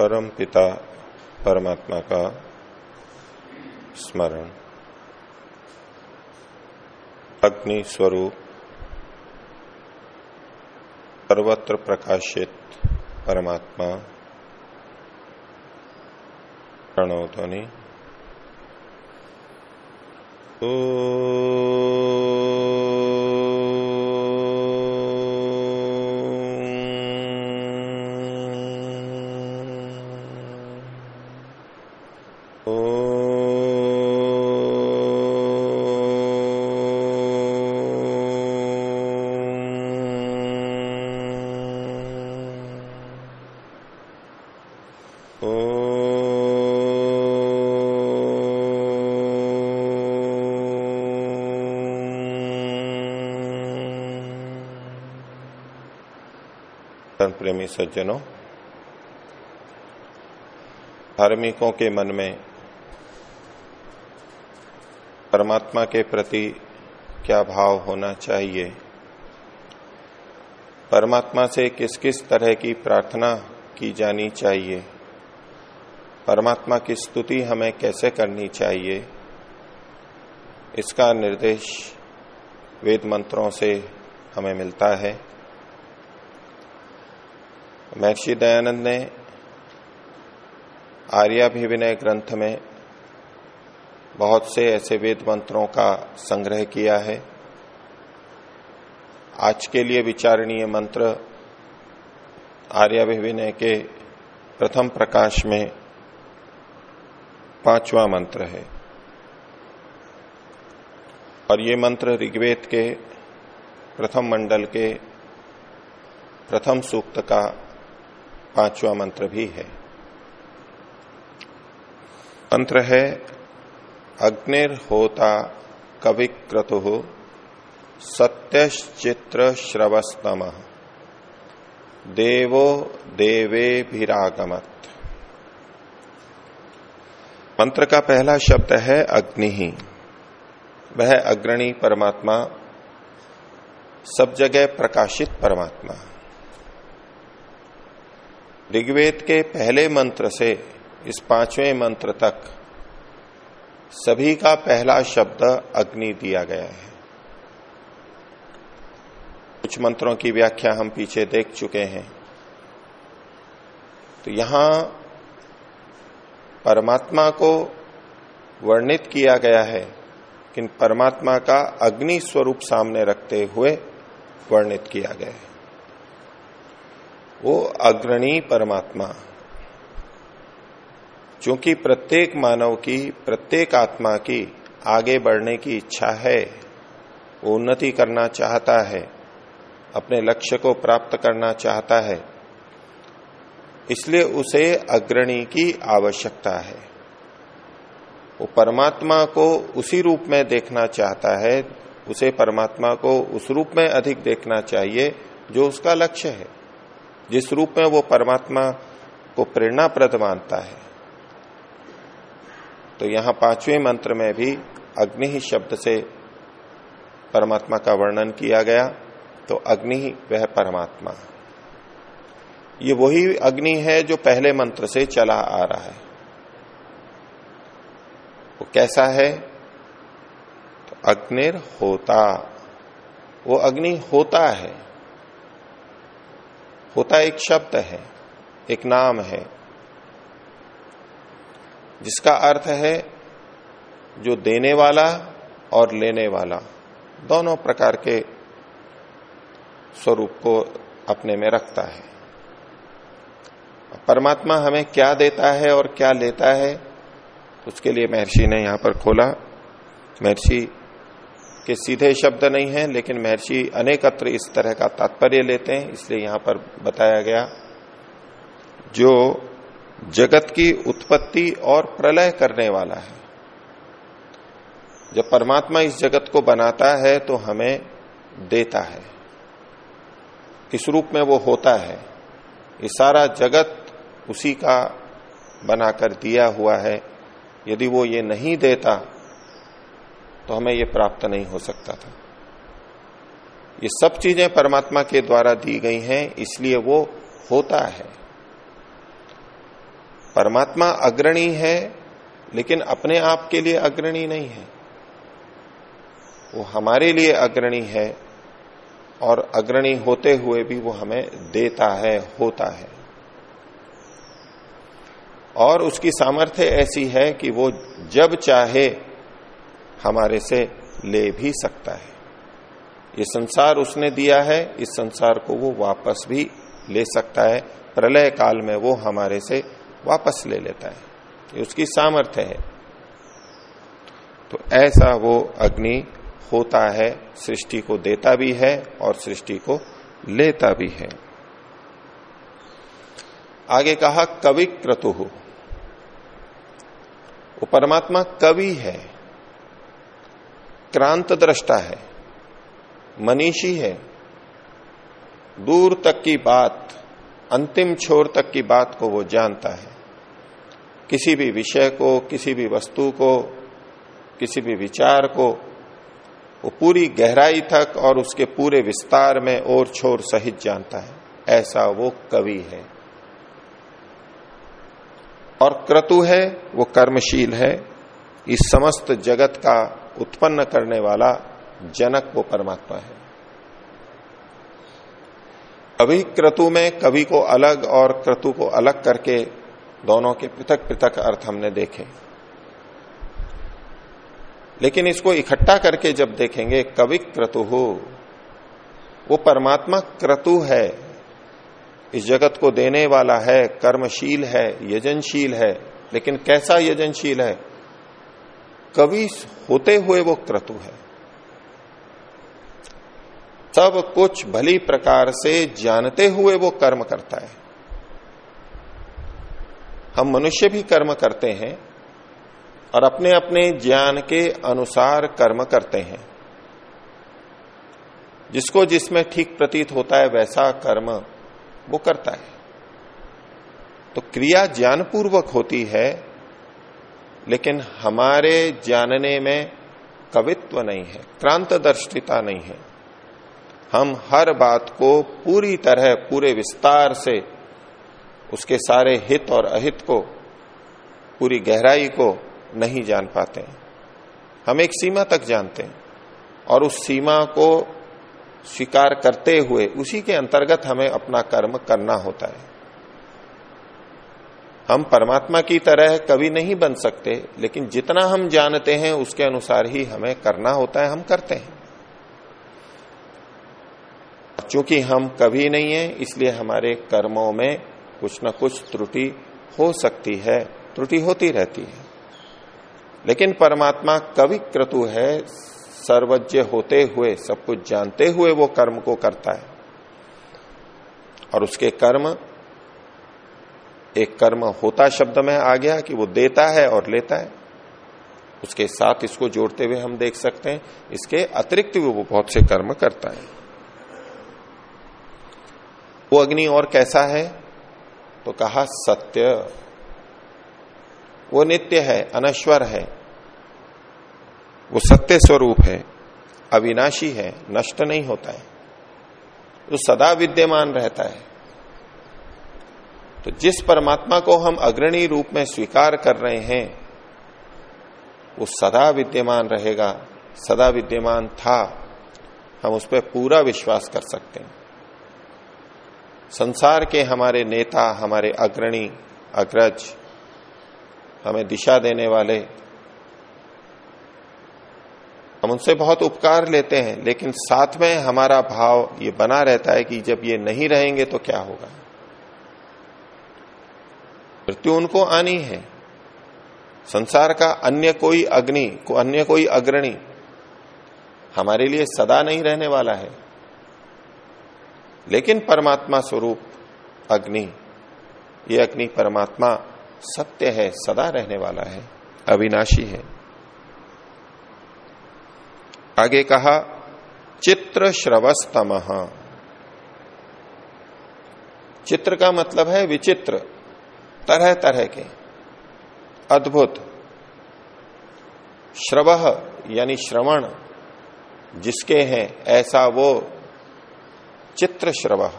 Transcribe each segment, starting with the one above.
परम पिता परमात्मा का स्मरण। अग्नि स्वरूप सर्वत्र प्रकाशित परमात्मा प्रणोध्वनि धर्म प्रेमी सज्जनों, धार्मिकों के मन में परमात्मा के प्रति क्या भाव होना चाहिए? परमात्मा से किस किस तरह की प्रार्थना की जानी चाहिए? परमात्मा की स्तुति हमें कैसे करनी चाहिए? इसका निर्देश वेद मंत्रों से हमें मिलता है। महर्षि दयानंद ने आर्याभिविनय ग्रंथ में बहुत से ऐसे वेद मंत्रों का संग्रह किया है। आज के लिए विचारणीय मंत्र आर्याभिविनय के प्रथम प्रकाश में पांचवा मंत्र है। और ये मंत्र ऋग्वेद के प्रथम मंडल के प्रथम सूक्त का पांचवा मंत्र भी है। मंत्र है, अग्निर्होता कविक्रतु सत्यश्चित्र श्रवस्तम देवो देवेभिरागमत। मंत्र का पहला शब्द है अग्नि ही। वह अग्रणी परमात्मा, सब जगह प्रकाशित परमात्मा। ऋग्वेद के पहले मंत्र से, इस पाँचवें मंत्र तक, सभी का पहला शब्द अग्नि दिया गया है। कुछ मंत्रों की व्याख्या हम पीछे देख चुके हैं। तो यहाँ परमात्मा को वर्णित किया गया है कि परमात्मा का अग्नि स्वरूप सामने रखते हुए वर्णित किया गया है। वो अग्रणी परमात्मा। चूँकि प्रत्येक मानव की, प्रत्येक आत्मा की आगे बढ़ने की इच्छा है, वो उन्नति करना चाहता है, अपने लक्ष्य को प्राप्त करना चाहता है। इसलिए उसे अग्रणी की आवश्यकता है। वो परमात्मा को उसी रूप में देखना चाहता है, उसे परमात्मा को उस रूप में अधिक देखना चाहिए, जो उसका लक्ष्य है। जिस रूप में वो परमात्मा को प्रेरणाप्रद मानता है। तो यहाँ पाँचवें मंत्र में भी अग्नि ही शब्द से परमात्मा का वर्णन किया गया तो अग्नि ही वह परमात्मा। ये वही अग्नि है जो पहले मंत्र से चला आ रहा है। वो कैसा है? तो अग्निर होता वो अग्नि होता है। होता एक शब्द है, एक नाम है, जिसका अर्थ है जो देने वाला और लेने वाला, दोनों प्रकार के स्वरूप को अपने में रखता है। परमात्मा हमें क्या देता है और क्या लेता है, उसके लिए महर्षि ने यहाँ पर खोला। महर्षि के सीधे शब्द नहीं है, लेकिन महर्षि अनेकत्र इस तरह का तात्पर्य लेते हैं, इसलिए यहाँ पर बताया गया, जो जगत की उत्पत्ति और प्रलय करने वाला है। जब परमात्मा इस जगत को बनाता है तो हमें देता है। किस रूप में वो होता है, ये सारा जगत उसी का बनाकर दिया हुआ है। यदि वो ये नहीं देता तो हमें ये प्राप्त नहीं हो सकता था। ये सब चीज़ें परमात्मा के द्वारा दी गई हैं, इसलिए वो होता है। परमात्मा अग्रणी है, लेकिन अपने आप के लिए अग्रणी नहीं है। वो हमारे लिए अग्रणी है, और अग्रणी होते हुए भी वो हमें देता है, होता है। और उसकी सामर्थ्य ऐसी है कि वो जब चाहे हमारे से ले भी सकता है। ये संसार उसने दिया है, इस संसार को वो वापस भी ले सकता है। प्रलय काल में वो हमारे से वापस ले लेता है। ये उसकी सामर्थ्य है। तो ऐसा वो अग्नि होता है, सृष्टि को देता भी है और सृष्टि को लेता भी है। आगे कहा कवि क्रतु वो परमात्मा कवि है। क्रांत दृष्टा है, मनीषी है। दूर तक की बात, अंतिम छोर तक की बात को वो जानता है। किसी भी विषय को, किसी भी वस्तु को, किसी भी विचार को, वो पूरी गहराई तक और उसके पूरे विस्तार में और छोर सहित जानता है। ऐसा वो कवि है। और क्रतु है, वो कर्मशील है। इस समस्त जगत का उत्पन्न करने वाला जनक वो परमात्मा है। कभी क्रतु में कवि को अलग और क्रतु को अलग करके दोनों के पृथक पृथक अर्थ हमने देखे। लेकिन इसको इकट्ठा करके जब देखेंगे, कवि क्रतु हो, वो परमात्मा क्रतु है, इस जगत को देने वाला है, कर्मशील है, यजनशील है, लेकिन कैसा यजनशील है? कवि होते हुए वो क्रतु है। सब कुछ भली प्रकार से जानते हुए वो कर्म करता है। हम मनुष्य भी कर्म करते हैं और अपने अपने ज्ञान के अनुसार कर्म करते हैं। जिसको जिसमें ठीक प्रतीत होता है, वैसा कर्म वो करता है। तो क्रिया ज्ञानपूर्वक होती है लेकिन हमारे जानने में कवित्व नहीं है क्रांत दर्शिता नहीं है। हम हर बात को पूरी तरह, पूरे विस्तार से, उसके सारे हित और अहित को, पूरी गहराई को नहीं जान पाते हम एक सीमा तक जानते हैं और उस सीमा को स्वीकार करते हुए उसी के अंतर्गत हमें अपना कर्म करना होता है। हम परमात्मा की तरह कभी नहीं बन सकते, लेकिन जितना हम जानते हैं, उसके अनुसार ही हमें करना होता है, हम करते हैं। चूँकि हम कभी नहीं है, इसलिए हमारे कर्मों में कुछ न कुछ त्रुटि हो सकती है, त्रुटि होती रहती है। लेकिन परमात्मा कवि क्रतु है, सर्वज्ञ होते हुए, सब कुछ जानते हुए वो कर्म को करता है। और उसके कर्म एक कर्म होता शब्द में आ गया कि वो देता है और लेता है। उसके साथ इसको जोड़ते हुए हम देख सकते हैं, इसके अतिरिक्त भी वो बहुत से कर्म करता है। वो अग्नि और कैसा है? तो कहा, सत्य। वो नित्य है, अनश्वर है। वो सत्य स्वरूप है, अविनाशी है, नष्ट नहीं होता है। वो सदा विद्यमान रहता है। तो जिस परमात्मा को हम अग्रणी रूप में स्वीकार कर रहे हैं, वो सदा विद्यमान रहेगा, सदा विद्यमान था। हम उस पर पूरा विश्वास कर सकते हैं। संसार के हमारे नेता, हमारे अग्रणी, अग्रज, हमें दिशा देने वाले, हम उनसे बहुत उपकार लेते हैं, लेकिन साथ में हमारा भाव ये बना रहता है कि जब ये नहीं रहेंगे तो क्या होगा? मृत्यु उनको आनी है। संसार का अन्य कोई अग्नि, को अन्य कोई अग्रणी हमारे लिए सदा नहीं रहने वाला है। लेकिन परमात्मा स्वरूप अग्नि, ये अग्नि परमात्मा सत्य है, सदा रहने वाला है, अविनाशी है। आगे कहा, चित्र श्रवस्तम। चित्र का मतलब है विचित्र। तरह तरह के। अद्भुत। श्रव यानी श्रवण, जिसके हैं, ऐसा वो चित्र श्रव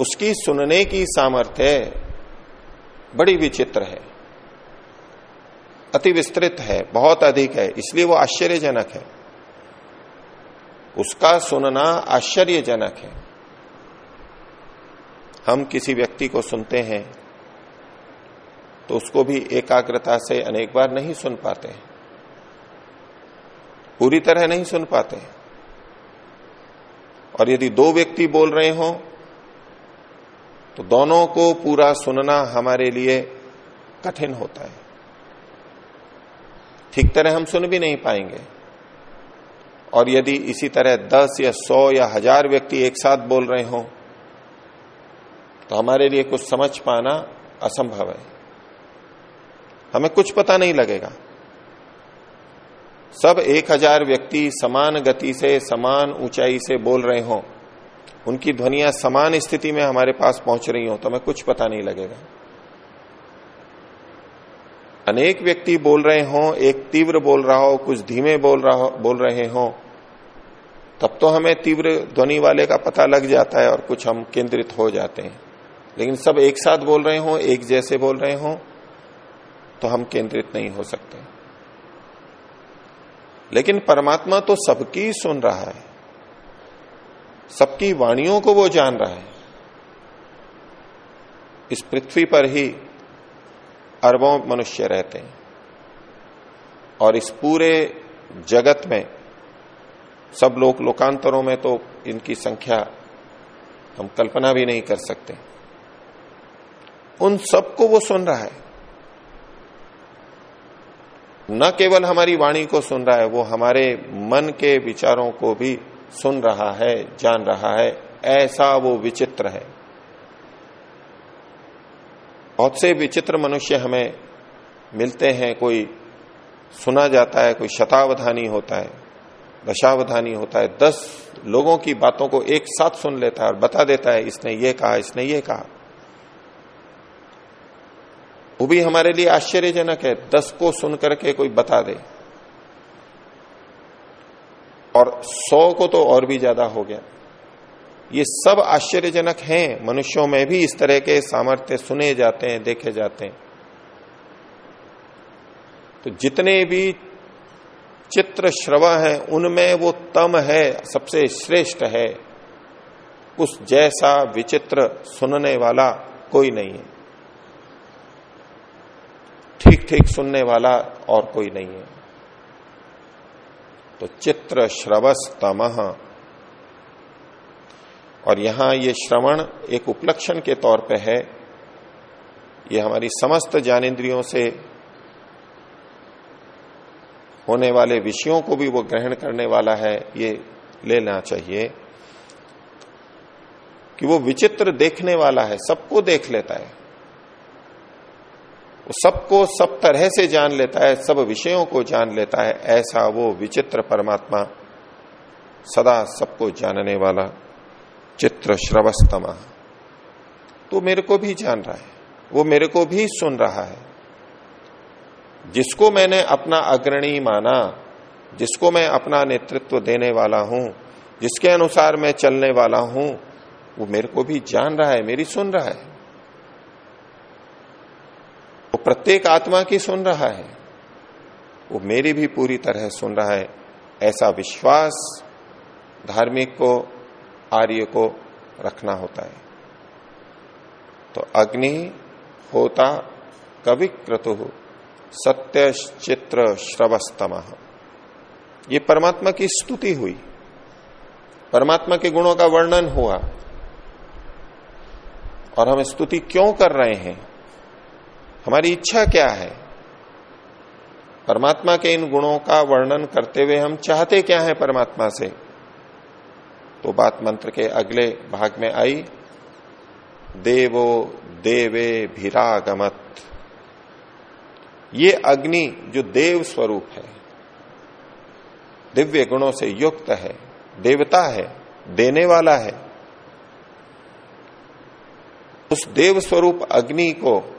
उसकी सुनने की सामर्थ्य बड़ी विचित्र है। अति विस्तृत है, बहुत अधिक है, इसलिए वो आश्चर्यजनक है। उसका सुनना आश्चर्यजनक है। हम किसी व्यक्ति को सुनते हैं तो उसको भी एकाग्रता से अनेक बार नहीं सुन पाते पूरी तरह नहीं सुन पाते और यदि दो व्यक्ति बोल रहे हो तो दोनों को पूरा सुनना हमारे लिए कठिन होता है। ठीक तरह हम सुन भी नहीं पाएँगे। और यदि इसी तरह दस या सौ या हज़ार व्यक्ति एक साथ बोल रहे हो तो हमारे लिए कुछ समझ पाना असंभव है। हमें कुछ पता नहीं लगेगा। सब एक हज़ार व्यक्ति समान गति से, समान ऊंचाई से बोल रहे हो। उनकी ध्वनिया समान स्थिति में हमारे पास पहुँच रही हो तो हमें कुछ पता नहीं लगेगा। अनेक व्यक्ति बोल रहे हो, एक तीव्र बोल रहा हो, कुछ धीमे बोल रहा हो, बोल रहे हो, तब तो हमें तीव्र ध्वनि वाले का पता लग जाता है और कुछ हम केंद्रित हो जाते हैं। लेकिन सब एक साथ बोल रहे हो, एक जैसे बोल रहे हो तो हम केंद्रित नहीं हो सकते। लेकिन परमात्मा तो सबकी सुन रहा है। सबकी वाणियों को वो जान रहा है। इस पृथ्वी पर ही अरबों मनुष्य रहते हैं। और इस पूरे जगत में, सब लोग लोकांतरों में तो इनकी संख्या हम कल्पना भी नहीं कर सकते। उन सबको वो सुन रहा है। न केवल हमारी वाणी को सुन रहा है, वो हमारे मन के विचारों को भी सुन रहा है, जान रहा है। ऐसा वो विचित्र है। बहुत से विचित्र मनुष्य हमें मिलते हैं, कोई सुना जाता है, कोई शतावधानी होता है, दशावधानी होता है। दस लोगों की बातों को एक साथ सुन लेता है और बता देता है, इसने ये कहा, इसने ये कहा। वो भी हमारे लिए आश्चर्यजनक है। दस को सुन करके कोई बता दे। और सौ को तो और भी ज़्यादा हो गया। ये सब आश्चर्यजनक हैं। मनुष्यों में भी इस तरह के सामर्थ्य सुने जाते हैं, देखे जाते हैं। तो जितने भी चित्र श्रव है, उनमें वो तम है, सबसे श्रेष्ठ है। उस जैसा विचित्र सुनने वाला कोई नहीं है। ठीक ठीक सुनने वाला और कोई नहीं है। तो चित्र श्रवस तमह और यहाँ ये श्रवण एक उपलक्षण के तौर पे है। ये हमारी समस्त ज्ञानेन्द्रियों से होने वाले विषयों को भी वो ग्रहण करने वाला है, ये लेना चाहिए कि वो विचित्र देखने वाला है, सबको देख लेता है। वो सबको सब तरह से जान लेता है, सब विषयों को जान लेता है, ऐसा वो विचित्र परमात्मा सदा सबको जानने वाला चित्र श्रवस्तमा। तो मेरे को भी जान रहा है, वो मेरे को भी सुन रहा है। जिसको मैंने अपना अग्रणी माना, जिसको मैं अपना नेतृत्व देने वाला हूँ, जिसके अनुसार मैं चलने वाला हूँ, वो मेरे को भी जान रहा है, मेरी सुन रहा है। वो प्रत्येक आत्मा की सुन रहा है। वो मेरी भी पूरी तरह सुन रहा है। ऐसा विश्वास धार्मिक को, आर्य को रखना होता है। तो अग्नि होता कविक्रतु सत्य चित्र श्रवस्तम। ये परमात्मा की स्तुति हुई। परमात्मा के गुणों का वर्णन हुआ। और हम स्तुति क्यों कर रहे हैं? हमारी इच्छा क्या है? परमात्मा के इन गुणों का वर्णन करते हुए हम चाहते क्या है परमात्मा से? तो बात मंत्र के अगले भाग में आई। देवो देवे भिरागमत। ये अग्नि जो देव स्वरूप है, दिव्य गुणों से युक्त है, देवता है, देने वाला है, उस देव स्वरूप अग्नि को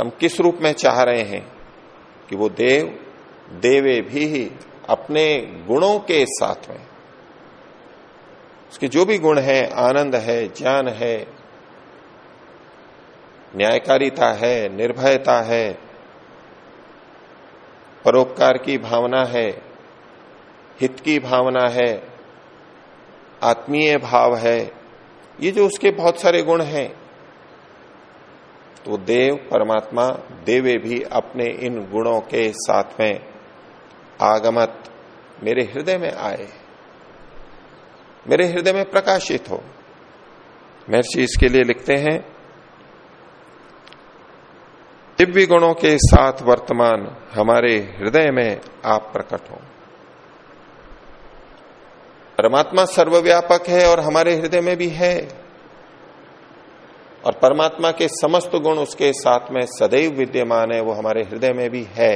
हम किस रूप में चाह रहे हैं कि वो देव, देवे भी ही अपने गुणों के साथ में उसके जो भी गुण है, आनंद है, ज्ञान है, न्यायकारिता है, निर्भयता है, परोपकार की भावना है, हित की भावना है, आत्मीय भाव है, ये जो उसके बहुत सारे गुण हैं तो देव परमात्मा देवे भी अपने इन गुणों के साथ में आगमत मेरे हृदय में आए। मेरे हृदय में प्रकाशित हो। महर्षि इसके लिए लिखते हैं, दिव्य गुणों के साथ वर्तमान हमारे हृदय में आप प्रकट हो। परमात्मा सर्वव्यापक है और हमारे हृदय में भी है। और परमात्मा के समस्त गुण उसके साथ में सदैव विद्यमान है, वो हमारे हृदय में भी है।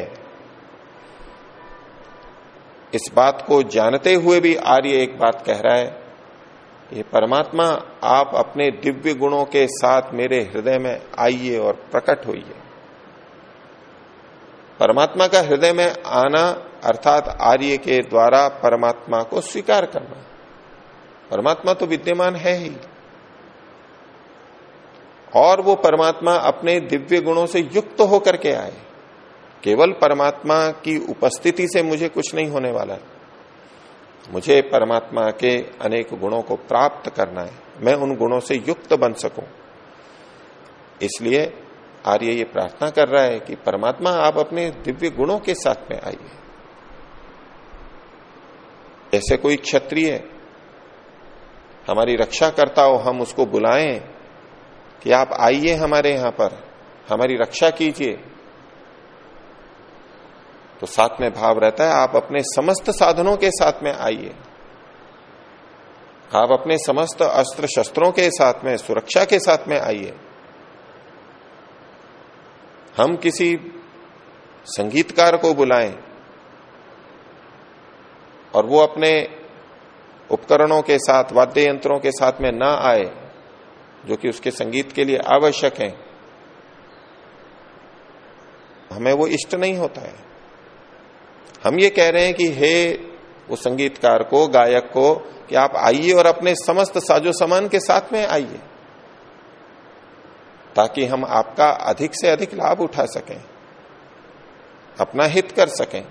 इस बात को जानते हुए भी आर्य एक बात कह रहा है, ये परमात्मा, आप अपने दिव्य गुणों के साथ मेरे हृदय में आइए और प्रकट होइए। परमात्मा का हृदय में आना, अर्थात आर्य के द्वारा परमात्मा को स्वीकार करना, परमात्मा तो विद्यमान है ही। और वो परमात्मा अपने दिव्य गुणों से युक्त होकर के आए। केवल परमात्मा की उपस्थिति से मुझे कुछ नहीं होने वाला मुझे परमात्मा के अनेक गुणों को प्राप्त करना है। मैं उन गुणों से युक्त बन सकूँ। इसलिए आर्य ये प्रार्थना कर रहा है कि परमात्मा आप अपने दिव्य गुणों के साथ में आइए। जैसे कोई क्षत्रिय, हमारी रक्षा करता हो हम उसको बुलाएँ कि आप आइए हमारे यहाँ पर, हमारी रक्षा कीजिए। तो साथ में भाव रहता है, आप अपने समस्त साधनों के साथ में आइए। आप अपने समस्त अस्त्र शस्त्रों के साथ में, सुरक्षा के साथ में आइए। हम किसी संगीतकार को बुलाएँ और वो अपने उपकरणों के साथ वाद्य यंत्रों के साथ में ना आए जो कि उसके संगीत के लिए आवश्यक है। हमें वो इष्ट नहीं होता है। हम ये कह रहे हैं कि हे उस संगीतकार को, गायक को, कि आप आइए और अपने समस्त साजो सामान के साथ में आइए, ताकि हम आपका अधिक से अधिक लाभ उठा सकें, अपना हित कर सकें।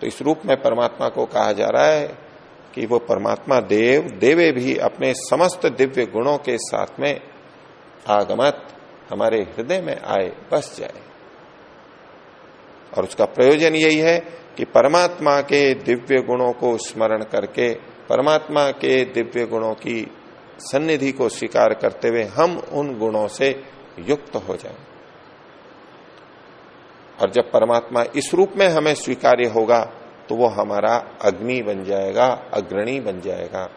तो इस रूप में परमात्मा को कहा जा रहा है कि वो परमात्मा देव, देवे भी अपने समस्त दिव्य गुणों के साथ में आगमत हमारे हृदय में आए, बस जाए। और उसका प्रयोजन यही है कि परमात्मा के दिव्य गुणों को स्मरण करके, परमात्मा के दिव्य गुणों की सन्निधि को स्वीकार करते हुए हम उन गुणों से युक्त हो जाएँ। और जब परमात्मा इस रूप में हमें स्वीकार्य होगा तो वो हमारा अग्नि बन जाएगा, अग्रणी बन जाएगा।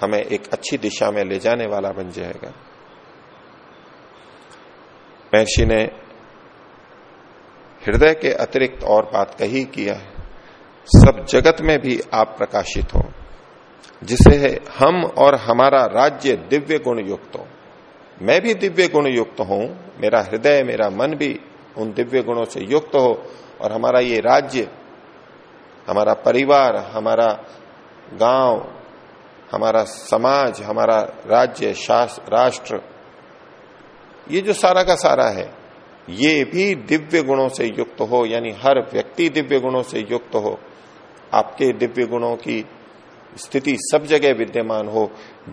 हमें एक अच्छी दिशा में ले जाने वाला बन जाएगा। महर्षि ने हृदय के अतिरिक्त और बात कही किया है सब जगत में भी आप प्रकाशित हो, जिसे हम और हमारा राज्य दिव्य गुण युक्त हो। मैं भी दिव्य गुण युक्त हूँ, मेरा हृदय, मेरा मन भी उन दिव्य गुणों से युक्त हो और हमारा ये राज्य हमारा परिवार, हमारा गाँव, हमारा समाज, हमारा राज्य राष्ट्र, ये जो सारा का सारा है, ये भी दिव्य गुणों से युक्त हो, यानी हर व्यक्ति दिव्य गुणों से युक्त हो, आपके दिव्य गुणों की स्थिति सब जगह विद्यमान हो,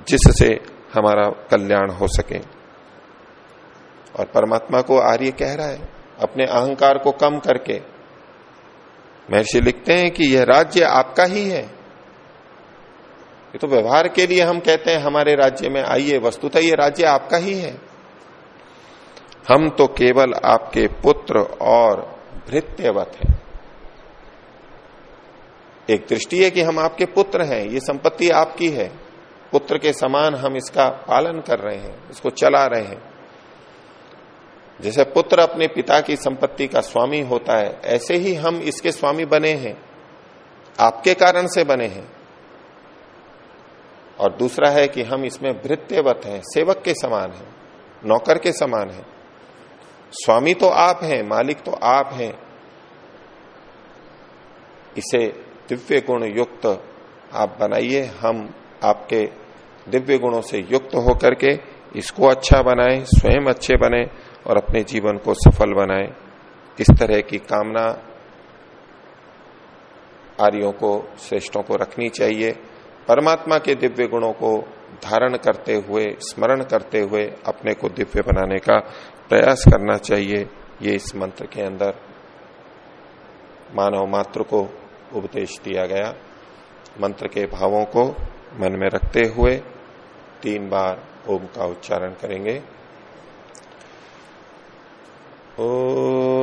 जिससे हमारा कल्याण हो सके। और परमात्मा को आर्य कह रहा है, अपने अहंकार को कम करके महर्षि लिखते हैं कि यह राज्य आपका ही है। ये तो व्यवहार के लिए हम कहते हैं, हमारे राज्य में आइए, वस्तुतः ये राज्य आपका ही है। हम तो केवल आपके पुत्र और भृत्यवत हैं। एक दृष्टि है कि हम आपके पुत्र हैं, ये संपत्ति आपकी है। पुत्र के समान हम इसका पालन कर रहे हैं, इसको चला रहे हैं। जैसे पुत्र अपने पिता की संपत्ति का स्वामी होता है, ऐसे ही हम इसके स्वामी बने हैं, आपके कारण से बने हैं। और दूसरा है कि हम इसमें भृत्यवत हैं, सेवक के समान हैं, नौकर के समान हैं। स्वामी तो आप हैं, मालिक तो आप हैं। इसे दिव्य गुण युक्त आप बनाइए, हम आपके दिव्य गुणों से युक्त होकर के इसको अच्छा बनाएँ, स्वयं अच्छे बने। और अपने जीवन को सफल बनाएँ। इस तरह की कामना आर्यों को, श्रेष्ठों को रखनी चाहिए। परमात्मा के दिव्य गुणों को धारण करते हुए, स्मरण करते हुए अपने को दिव्य बनाने का प्रयास करना चाहिए। ये इस मंत्र के अंदर मानव मात्र को उपदेश दिया गया। मंत्र के भावों को मन में रखते हुए तीन बार ओम का उच्चारण करेंगे। ओ